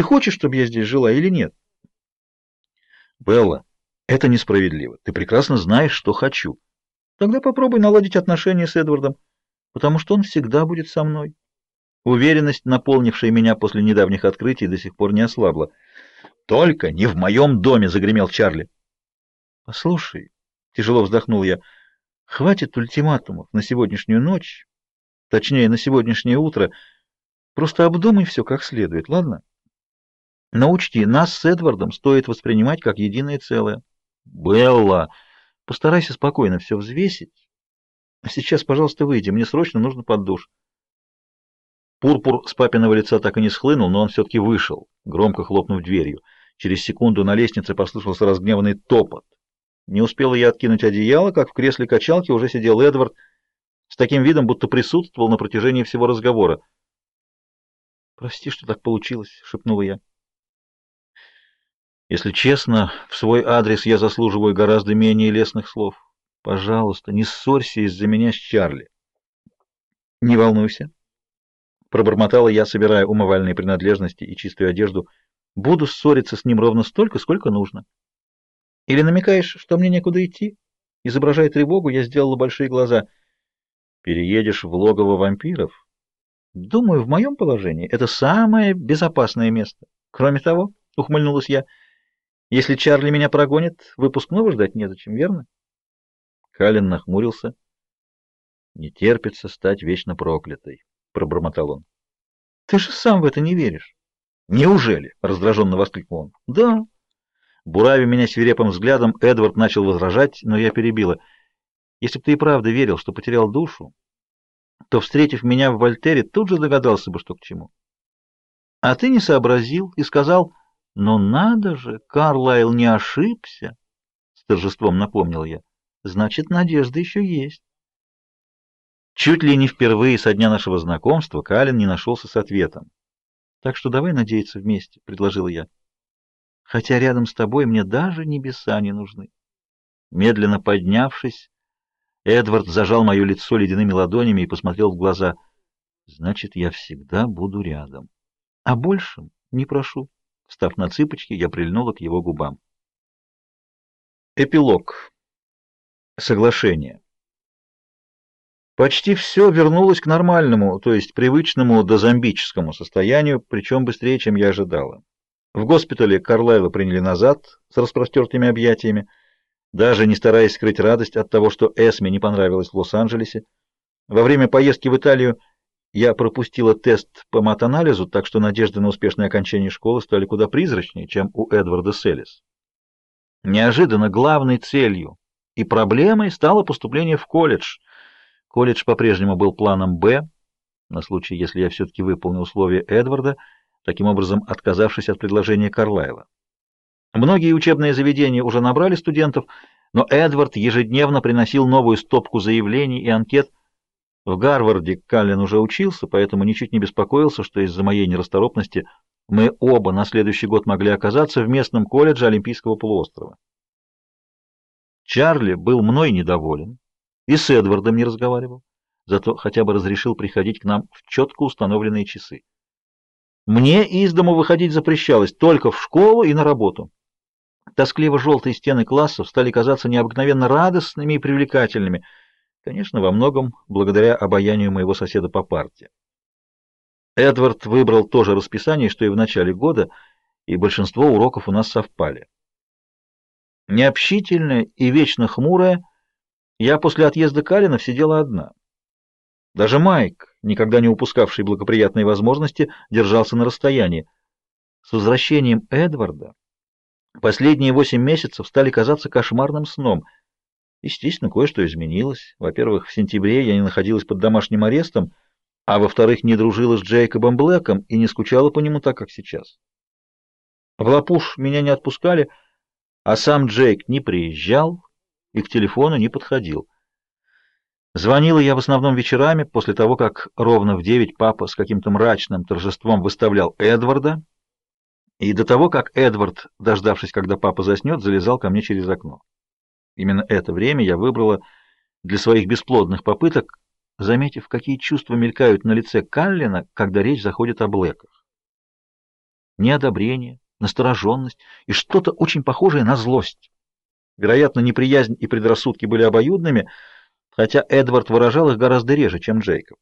Ты хочешь, чтобы я здесь жила или нет? Белла, это несправедливо. Ты прекрасно знаешь, что хочу. Тогда попробуй наладить отношения с Эдвардом, потому что он всегда будет со мной. Уверенность, наполнившая меня после недавних открытий, до сих пор не ослабла. «Только не в моем доме!» — загремел Чарли. «Послушай», — тяжело вздохнул я, — «хватит ультиматумов на сегодняшнюю ночь, точнее, на сегодняшнее утро. Просто обдумай все как следует, ладно? Но учти, нас с Эдвардом стоит воспринимать как единое целое. Белла, постарайся спокойно все взвесить. А сейчас, пожалуйста, выйди, мне срочно нужно под душ». Пурпур с папиного лица так и не схлынул, но он все-таки вышел, громко хлопнув дверью. Через секунду на лестнице послышался разгневанный топот. Не успела я откинуть одеяло, как в кресле качалки уже сидел Эдвард с таким видом, будто присутствовал на протяжении всего разговора. «Прости, что так получилось», — шепнула я. «Если честно, в свой адрес я заслуживаю гораздо менее лестных слов. Пожалуйста, не ссорься из-за меня с Чарли». «Не волнуйся», — пробормотала я, собирая умывальные принадлежности и чистую одежду, — Буду ссориться с ним ровно столько, сколько нужно. Или намекаешь, что мне некуда идти? Изображая тревогу, я сделала большие глаза. Переедешь в логово вампиров? Думаю, в моем положении это самое безопасное место. Кроме того, ухмыльнулась я, если Чарли меня прогонит, выпускного ждать незачем, верно? Калин нахмурился. Не терпится стать вечно проклятой, пробормотал он. Ты же сам в это не веришь. «Неужели?» — раздраженно воскликнул он. «Да». Бурави меня свирепым взглядом, Эдвард начал возражать, но я перебила. «Если бы ты и правда верил, что потерял душу, то, встретив меня в Вольтере, тут же догадался бы, что к чему. А ты не сообразил и сказал, «Но надо же, Карлайл не ошибся!» С торжеством напомнил я. «Значит, надежда еще есть». Чуть ли не впервые со дня нашего знакомства Калин не нашелся с ответом. Так что давай надеяться вместе, — предложил я. Хотя рядом с тобой мне даже небеса не нужны. Медленно поднявшись, Эдвард зажал мое лицо ледяными ладонями и посмотрел в глаза. Значит, я всегда буду рядом. А большем не прошу. Встав на цыпочки, я прильнула к его губам. Эпилог. Соглашение. Почти все вернулось к нормальному, то есть привычному дозомбическому состоянию, причем быстрее, чем я ожидала. В госпитале Карлайла приняли назад с распростертыми объятиями, даже не стараясь скрыть радость от того, что Эсме не понравилось в Лос-Анджелесе. Во время поездки в Италию я пропустила тест по матанализу, так что надежды на успешное окончание школы стали куда призрачнее, чем у Эдварда Селлис. Неожиданно главной целью и проблемой стало поступление в колледж — Колледж по-прежнему был планом «Б», на случай, если я все-таки выполню условия Эдварда, таким образом отказавшись от предложения Карлайла. Многие учебные заведения уже набрали студентов, но Эдвард ежедневно приносил новую стопку заявлений и анкет. В Гарварде Каллен уже учился, поэтому ничуть не беспокоился, что из-за моей нерасторопности мы оба на следующий год могли оказаться в местном колледже Олимпийского полуострова. Чарли был мной недоволен и с Эдвардом не разговаривал, зато хотя бы разрешил приходить к нам в четко установленные часы. Мне из дому выходить запрещалось только в школу и на работу. Тоскливо-желтые стены классов стали казаться необыкновенно радостными и привлекательными, конечно, во многом благодаря обаянию моего соседа по парте. Эдвард выбрал то же расписание, что и в начале года, и большинство уроков у нас совпали. Необщительная и вечно хмурая, я после отъезда Калина сидела одна. Даже Майк, никогда не упускавший благоприятной возможности, держался на расстоянии. С возвращением Эдварда последние восемь месяцев стали казаться кошмарным сном. Естественно, кое-что изменилось. Во-первых, в сентябре я не находилась под домашним арестом, а во-вторых, не дружила с Джейкобом Блэком и не скучала по нему так, как сейчас. В Лапуш меня не отпускали, а сам Джейк не приезжал, и к телефону не подходил. Звонила я в основном вечерами, после того, как ровно в девять папа с каким-то мрачным торжеством выставлял Эдварда, и до того, как Эдвард, дождавшись, когда папа заснет, залезал ко мне через окно. Именно это время я выбрала для своих бесплодных попыток, заметив, какие чувства мелькают на лице Каллина, когда речь заходит о Блэках. неодобрение, настороженность и что-то очень похожее на злость. Вероятно, неприязнь и предрассудки были обоюдными, хотя Эдвард выражал их гораздо реже, чем Джейкоб.